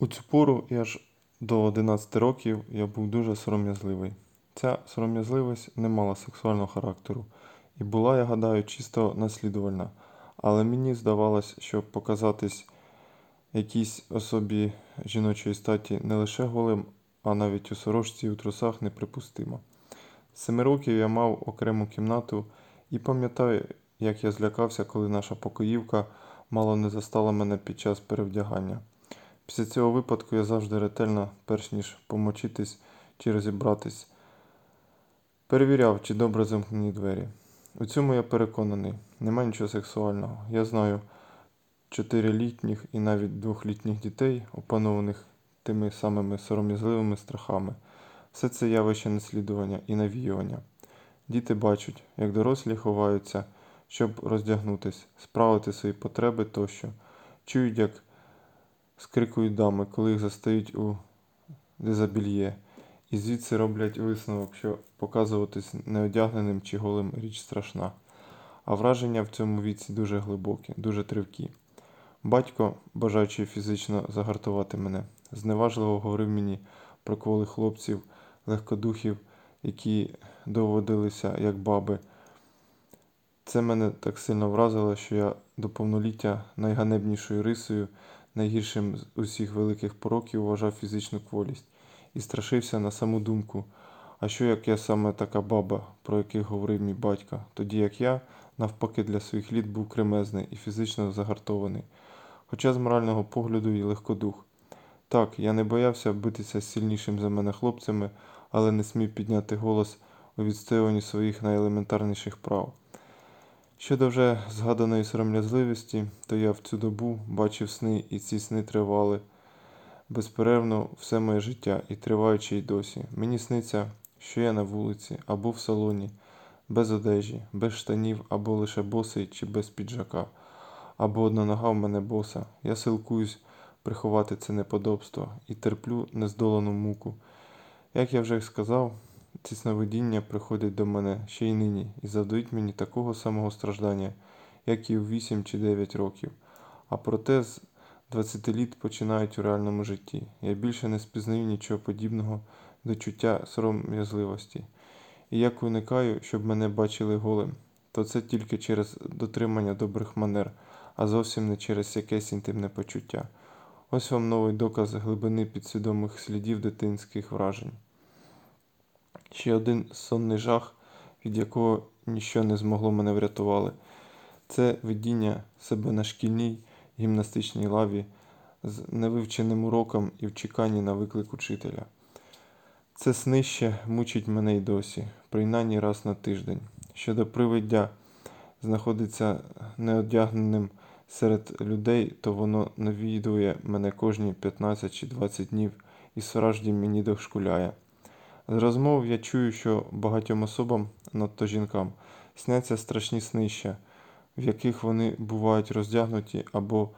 У цю пору і аж до 11 років я був дуже сором'язливий. Ця сором'язливість не мала сексуального характеру і була, я гадаю, чисто наслідувальна. Але мені здавалось, що показатись якійсь особі жіночої статі не лише голим, а навіть у сорочці і у трусах неприпустимо. З семи років я мав окрему кімнату і пам'ятаю, як я злякався, коли наша покоївка мало не застала мене під час перевдягання. Після цього випадку я завжди ретельно, перш ніж помочитись чи розібратись, перевіряв, чи добре замкнені двері. У цьому я переконаний, нема нічого сексуального. Я знаю чотирилітніх і навіть двохлітніх дітей, опанованих тими самими сором'язливими страхами. Все це явище наслідування і навіювання. Діти бачать, як дорослі ховаються, щоб роздягнутись, справити свої потреби тощо, чують, як скрикують дами, коли їх застають у дезабільє, і звідси роблять висновок, що показуватись неодягненим чи голим річ страшна. А враження в цьому віці дуже глибокі, дуже тривкі. Батько, бажаючи фізично загартувати мене, зневажливо говорив мені про кволих хлопців, легкодухів, які доводилися як баби. Це мене так сильно вразило, що я до повноліття найганебнішою рисою, найгіршим з усіх великих пороків вважав фізичну кволість і страшився на саму думку. А що як я саме така баба, про яких говорив мій батько, тоді як я, навпаки, для своїх літ був кремезний і фізично загартований, хоча з морального погляду і легкодух. Так, я не боявся битися з сильнішим за мене хлопцями, але не смів підняти голос у відстоюванні своїх найелементарніших прав. Щодо вже згаданої сором'язливості, то я в цю добу бачив сни, і ці сни тривали безперервно все моє життя і триваючи й досі. Мені сниться, що я на вулиці або в салоні, без одежі, без штанів, або лише босий чи без піджака, або одна нога в мене боса. Я силкуюсь приховати це неподобство і терплю нездолану муку. Як я вже сказав, ці сновидіння приходять до мене ще й нині і завдають мені такого самого страждання, як і у 8 чи 9 років. А проте з 20 літ починають у реальному житті. Я більше не спізнаю нічого подібного до чуття сором'язливості. І як уникаю, щоб мене бачили голим, то це тільки через дотримання добрих манер, а зовсім не через якесь інтимне почуття. Ось вам новий доказ глибини підсвідомих слідів дитинських вражень. Ще один сонний жах, від якого ніщо не змогло мене врятували. Це видіння себе на шкільній гімнастичній лаві з невивченим уроком і в чеканні на виклик учителя. Це снище мучить мене й досі, принаймні раз на тиждень. Щодо привиддя знаходиться неодягненим серед людей, то воно навідує мене кожні 15 чи 20 днів і справді мені дошкуляє. З розмов я чую, що багатьом особам, надто жінкам, сняться страшні снища, в яких вони бувають роздягнуті або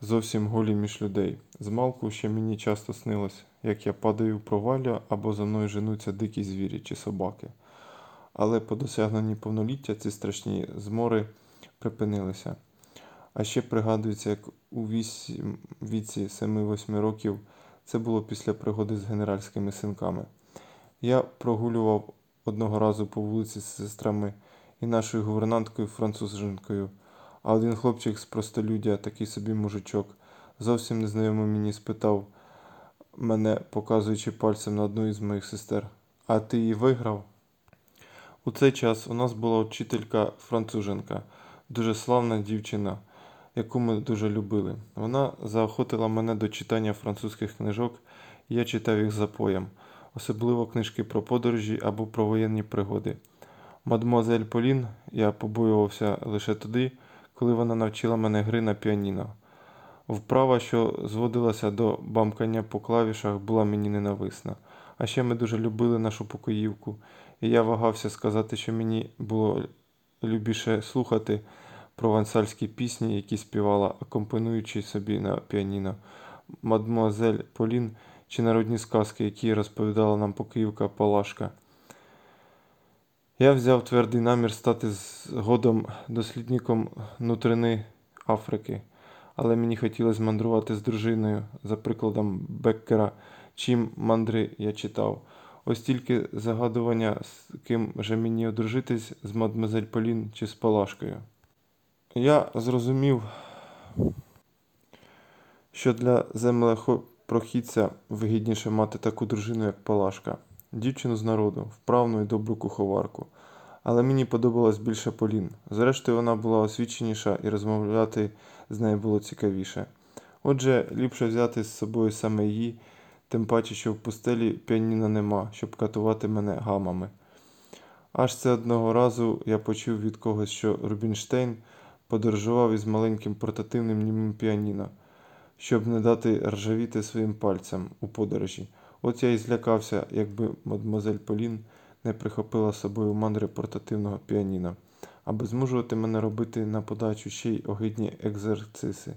зовсім голі між людей. Змалку ще мені часто снилось, як я падаю в провалля або за мною женуться дикі звірі чи собаки. Але по досягненні повноліття ці страшні змори припинилися. А ще пригадується, як у віці 7-8 років це було після пригоди з генеральськими синками. Я прогулював одного разу по вулиці з сестрами і нашою гувернанткою француженкою, а один хлопчик з простолюдя, такий собі мужичок, зовсім незнайомий мені спитав мене, показуючи пальцем на одну із моїх сестер. А ти її виграв? У цей час у нас була вчителька француженка, дуже славна дівчина, яку ми дуже любили. Вона заохотила мене до читання французьких книжок, і я читав їх запоєм особливо книжки про подорожі або про воєнні пригоди. Мадмуазель Полін я побоювався лише тоді, коли вона навчила мене гри на піаніно. Вправа, що зводилася до бамкання по клавішах, була мені ненависна. А ще ми дуже любили нашу покоївку, і я вагався сказати, що мені було любіше слухати провансальські пісні, які співала, акомпонуючи собі на піаніно. Мадмуазель Полін чи народні сказки, які розповідала нам покоївка Палашка. Я взяв твердий намір стати згодом дослідником нутрини Африки, але мені хотілося мандрувати з дружиною, за прикладом Беккера, чим мандри я читав. Ось тільки загадування, з ким же мені одружитись, з мадмезель Полін чи з Палашкою. Я зрозумів, що для землепрохідця вигідніше мати таку дружину, як Палашка, дівчину з народу, вправну і добру куховарку. Але мені подобалась більше Полін. Зрештою, вона була освіченіша і розмовляти з нею було цікавіше. Отже, ліпше взяти з собою саме її, тим паче, що в пустелі піаніна нема, щоб катувати мене гамами. Аж це одного разу я почув від когось, що Рубінштейн подорожував із маленьким портативним німим піаніно, щоб не дати ржавіти своїм пальцям у подорожі. От я і злякався, якби мадемуазель Полін не прихопила з собою мандри портативного піаніно, аби змушувати мене робити на подачу ще й огидні екзерциси.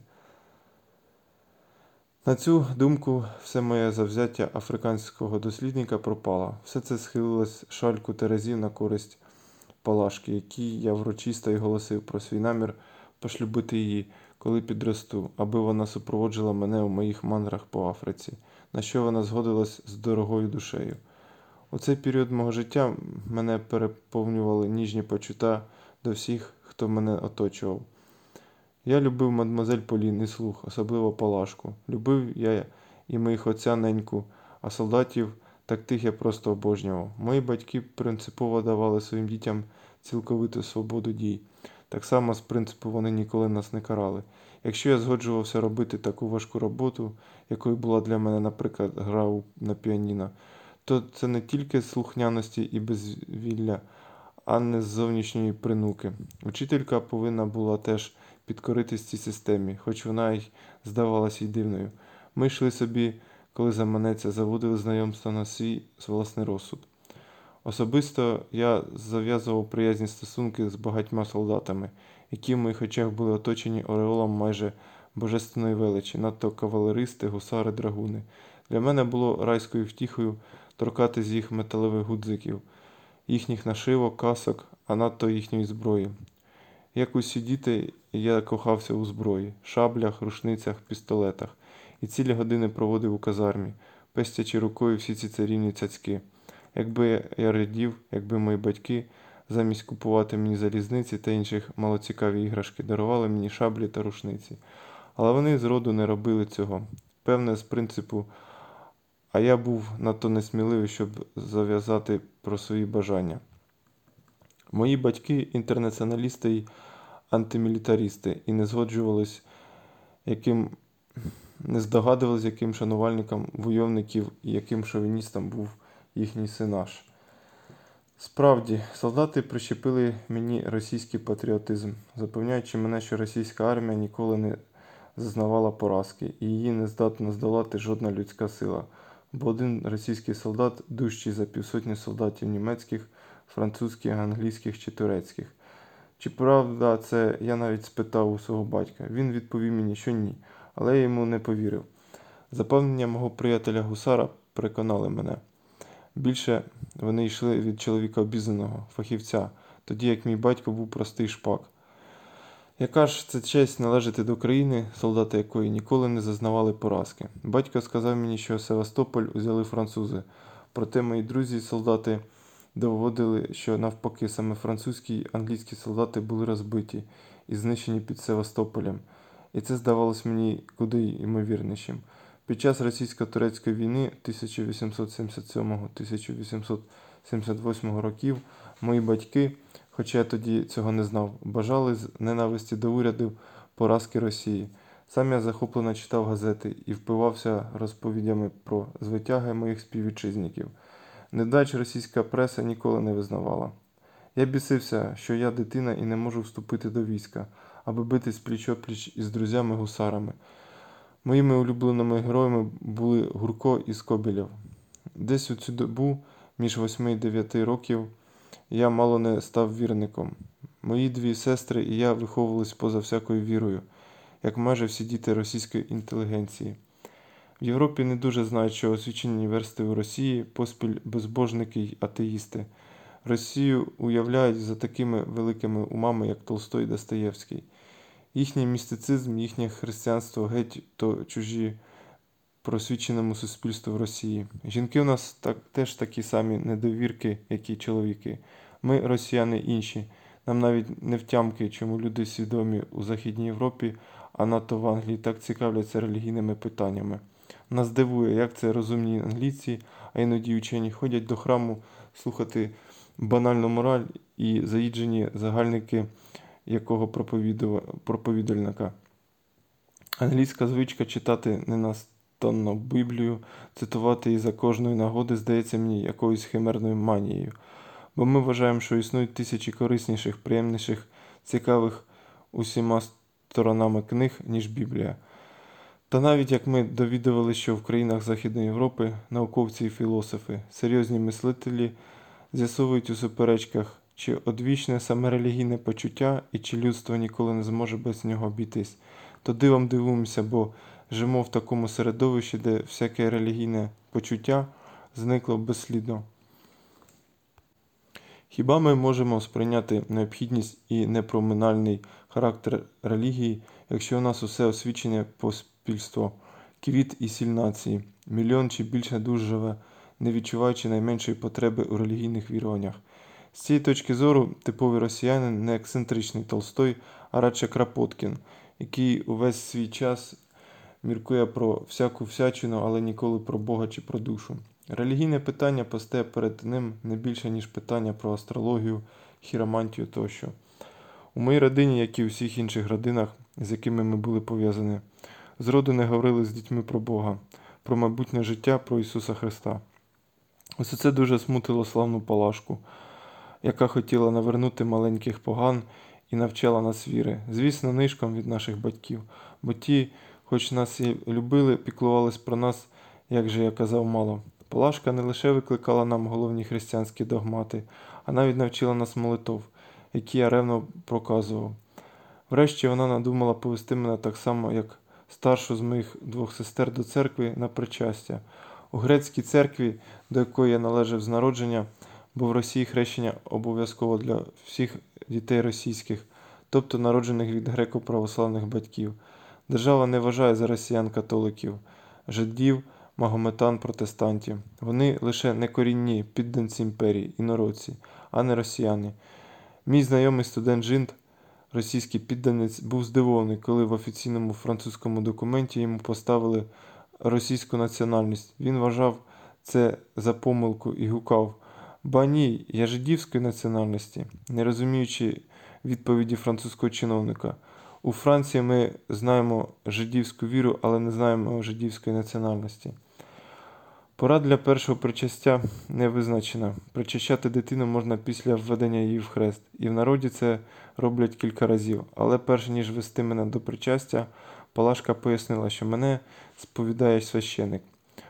На цю думку все моє завзяття африканського дослідника пропало. Все це схилилось шальку терезів на користь Палашки, якій я врочисто й голосив про свій намір пошлюбити її, коли підросту, аби вона супроводжила мене у моїх мандрах по Африці, на що вона згодилась з дорогою душею. У цей період мого життя мене переповнювали ніжні почуття до всіх, хто мене оточував. Я любив мадмозель Полін і слух, особливо Палашку. Любив я і моїх отця неньку, а солдатів так тих я просто обожнював. Мої батьки принципово давали своїм дітям цілковиту свободу дій. Так само з принципу вони ніколи нас не карали. Якщо я згоджувався робити таку важку роботу, якою була для мене, наприклад, гра на піаніно, то це не тільки слухняності і безвілля, а не з зовнішньої принуки. Учителька повинна була теж підкоритись цій системі, хоч вона й здавалася й дивною. Ми йшли собі, коли заманеться, заводили знайомство на свій власний розсуд. Особисто я зав'язував приязні стосунки з багатьма солдатами, які в моїх очах були оточені ореолом майже божественної величі, надто кавалеристи, гусари, драгуни. Для мене було райською втіхою торкати з їх металевих гудзиків, їхніх нашивок, касок, а надто їхньої зброї. Як усі діти, я кохався у зброї, шаблях, рушницях, пістолетах, і цілі години проводив у казармі, пестячи рукою всі ці царівні цяцьки. Якби я радів, якби мої батьки, замість купувати мені залізниці та інших малоцікаві іграшки, дарували мені шаблі та рушниці. Але вони зроду не робили цього. Певне, з принципу, а я був надто несміливий, щоб зав'язати про свої бажання. Мої батьки інтернаціоналісти й антимілітаристи, і не згоджувались, яким не здогадувались, яким шанувальником войовників і яким шовіністом був їхній синаж. Справді, солдати прищепили мені російський патріотизм, запевняючи мене, що російська армія ніколи не зазнавала поразки, і її не здатна здолати жодна людська сила, бо один російський солдат дужчий за півсотні солдатів німецьких, французьких, англійських чи турецьких. Чи правда це я навіть спитав у свого батька. Він відповів мені, що ні, але я йому не повірив. Запевнення мого приятеля гусара переконали мене. Більше вони йшли від чоловіка обізнаного, фахівця, тоді як мій батько був простий шпак. Яка ж це честь належати до країни, солдати якої ніколи не зазнавали поразки. Батько сказав мені, що Севастополь узяли французи, проте мої друзі, солдати, доводили, що навпаки саме французькі й англійські солдати були розбиті і знищені під Севастополем, і це здавалось мені куди ймовірнішим. Під час російсько-турецької війни 1877-1878 років мої батьки, хоча я тоді цього не знав, бажали з ненависті до урядів поразки Росії. Сам я захоплено читав газети і впивався розповідями про звитяги моїх співвітчизників. Недач російська преса ніколи не визнавала. Я бісився, що я дитина і не можу вступити до війська, аби битись пліч-опліч із друзями-гусарами. Моїми улюбленими героями були Гурко і Скобілєв. Десь у цю добу, між 8 і 9 років, я мало не став вірником. Мої дві сестри і я виховувались поза всякою вірою, як майже всі діти російської інтелігенції. В Європі не дуже знають, що освічені університети у Росії поспіль безбожники й атеїсти. Росію уявляють за такими великими умами, як Толстой і Достоєвський. Їхній містицизм, їхнє християнство геть то чужі просвіченому суспільству в Росії. Жінки у нас так, теж такі самі недовірки, як і чоловіки. Ми, росіяни, інші. Нам навіть не втямки, чому люди свідомі у Західній Європі, а НАТО в Англії так цікавляться релігійними питаннями. Нас дивує, як це розумні англійці, а іноді учені ходять до храму слухати банальну мораль і заїджені загальники якого проповідальника. Англійська звичка читати ненастанно Біблію, цитувати її за кожної нагоди здається мені якоюсь химерною манією. Бо ми вважаємо, що існують тисячі корисніших, приємніших, цікавих усіма сторонами книг, ніж Біблія. Та навіть як ми довідували, що в країнах Західної Європи науковці і філософи, серйозні мислителі з'ясовують у суперечках, чи одвічне саме релігійне почуття і чи людство ніколи не зможе без нього обійтись, то дивом дивуємося, бо живемо в такому середовищі, де всяке релігійне почуття зникло безслідно. Хіба ми можемо сприйняти необхідність і непроминальний характер релігії, якщо у нас усе освічене поспільство, квіт і сіль нації, мільйон чи більше душ живе, не відчуваючи найменшої потреби у релігійних віруваннях? З цієї точки зору типовий росіянин не ексцентричний Толстой, а радше Крапоткін, який увесь свій час міркує про всяку всячину, але ніколи про Бога чи про душу. Релігійне питання постає перед ним не більше, ніж питання про астрологію, хіромантію тощо. У моїй родині, як і у всіх інших родинах, з якими ми були пов'язані, зроду не говорили з дітьми про Бога, про майбутнє життя, про Ісуса Христа. Усе це дуже смутило славну Палашку, яка хотіла навернути маленьких поган і навчала нас віри, звісно, нишком від наших батьків, бо ті, хоч нас і любили, піклувались про нас, як же я казав, мало. Палашка не лише викликала нам головні християнські догмати, а навіть навчила нас молитов, які я ревно проказував. Врешті вона надумала повести мене так само, як старшу з моїх двох сестер до церкви на причастя. У грецькій церкві, до якої я належав з народження, бо в Росії хрещення обов'язково для всіх дітей російських, тобто народжених від греко-православних батьків. Держава не вважає за росіян-католиків, жидів, магометан, протестантів. Вони лише некорінні підданці імперії, інородці, а не росіяни. Мій знайомий студент Жінт, російський підданець, був здивований, коли в офіційному французькому документі йому поставили російську національність. Він вважав це за помилку і гукав. Ба ні, я жидівської національності, не розуміючи відповіді французького чиновника. У Франції ми знаємо жидівську віру, але не знаємо жидівської національності. Пора для першого причастя не визначена. Причащати дитину можна після введення її в хрест, і в народі це роблять кілька разів. Але перш ніж вести мене до причастя, Палашка пояснила, що мене сповідає священик.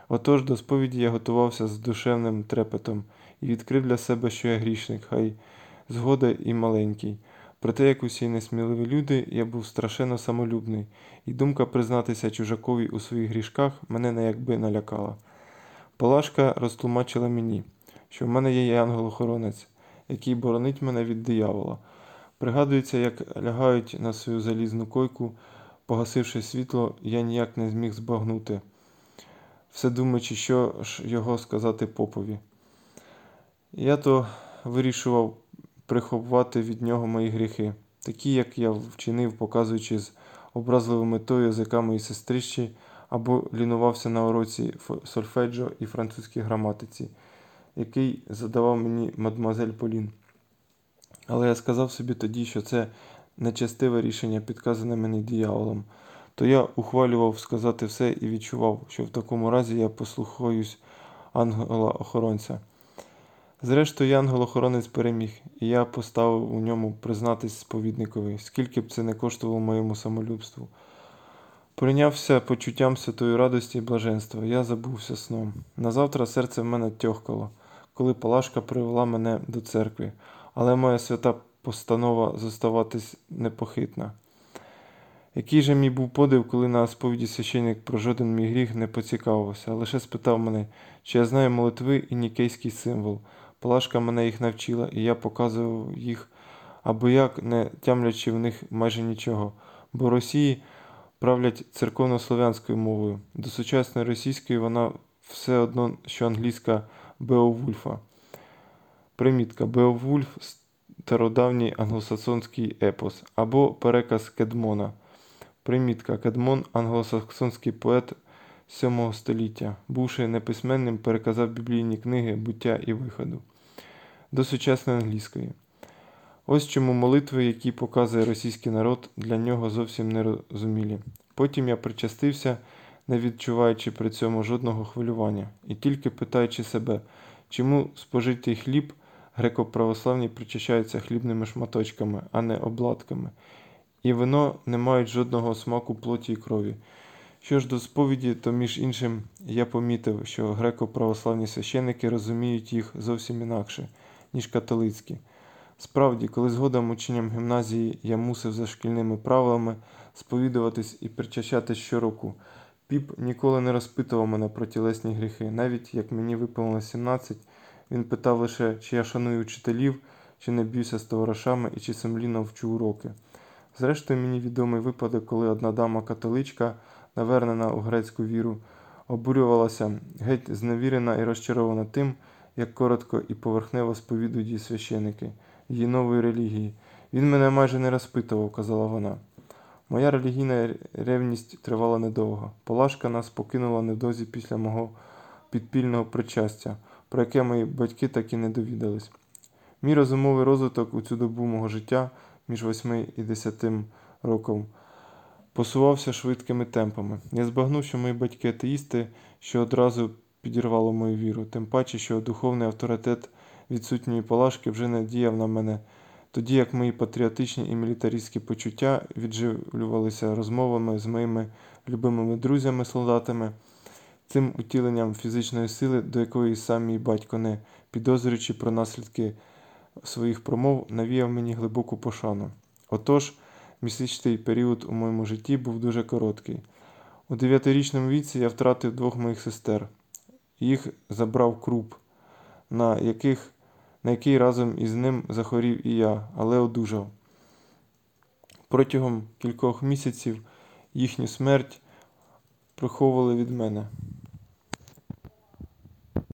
Отож до сповіді я готувався з душевним трепетом і відкрив для себе, що я грішник, хай згода і маленький. Проте, як усі несміливі люди, я був страшенно самолюбний, і думка признатися чужакові у своїх грішках мене не якби налякала. Палашка розтлумачила мені, що в мене є ангел-охоронець, який боронить мене від диявола. Пригадується, як лягають на свою залізну койку, погасивши світло, я ніяк не зміг збагнути, все думаючи, що ж його сказати попові. Я то вирішував приховувати від нього мої гріхи, такі, як я вчинив, показуючи з образливою метою язика моїй сестрищі, або лінувався на уроці сольфеджо і французькій граматиці, який задавав мені мадмазель Полін. Але я сказав собі тоді, що це нечестиве рішення, підказане мені дияволом, то я ухвалював сказати все і відчував, що в такому разі я послухаюсь ангела-охоронця. Зрештою, янгол-охоронець переміг, і я поставив у ньому признатись сповідникові, скільки б це не коштувало моєму самолюбству. Прийнявся почуттям святої радості і блаженства, я забувся сном. Назавтра серце в мене тьохкало, коли Палашка привела мене до церкви, але моя свята постанова зоставатись непохитна. Який же мій був подив, коли на сповіді священник про жоден мій гріх не поцікавився, а лише спитав мене, чи я знаю молитви і нікейський символ. Палашка мене їх навчила, і я показував їх або як, не тямлячи в них майже нічого. бо Росії правлять церковнослов'янською мовою. До сучасної російської вона все одно, що англійська Беовульфа. Примітка Беовульф стародавній англосаксонський епос або переказ Кедмона. Примітка Кедмон англосаксонський поет 7 століття, бувши неписьменним, переказав біблійні книги буття і виходу до сучасної англійської. Ось чому молитви, які показує російський народ, для нього зовсім не розумілі. Потім я причастився, не відчуваючи при цьому жодного хвилювання, і тільки питаючи себе, чому спожитий хліб греко-православні причащаються хлібними шматочками, а не обладками, і вино не мають жодного смаку плоті і крові. Що ж до сповіді, то між іншим я помітив, що греко-православні священники розуміють їх зовсім інакше, ніж католицькі. Справді, коли згодом учням гімназії я мусив за шкільними правилами сповідуватись і причащатись щороку, піп ніколи не розпитував мене про тілесні гріхи. Навіть як мені виповнилось 17, він питав лише, чи я шаную учителів, чи не б'юся з товаришами і чи сумлінно вчу уроки. Зрештою, мені відомий випадок, коли одна дама-католичка, навернена у грецьку віру, обурювалася, геть зневірена і розчарована тим, як коротко і поверхнево сповідують її священики її нової релігії. Він мене майже не розпитував, казала вона. Моя релігійна ревність тривала недовго. Полашка нас покинула недовзі після мого підпільного причастя, про яке мої батьки так і не довідались. Мій розумовий розвиток у цю добу мого життя між 8 і 10 роком посувався швидкими темпами. Я збагнув, що мої батьки атеїсти, що одразу підірвало мою віру, тим паче, що духовний авторитет відсутньої Палашки вже не діяв на мене, тоді як мої патріотичні і мілітаристські почуття відживлювалися розмовами з моїми любимими друзями-солдатами, цим утіленням фізичної сили, до якої сам мій батько, не підозрюючи про наслідки своїх промов, навіяв мені глибоку пошану. Отож, місячний період у моєму житті був дуже короткий. У дев'ятирічному віці я втратив двох моїх сестер. Їх забрав круп, на яких на який разом із ним захворів і я, але одужав. Протягом кількох місяців їхню смерть приховували від мене.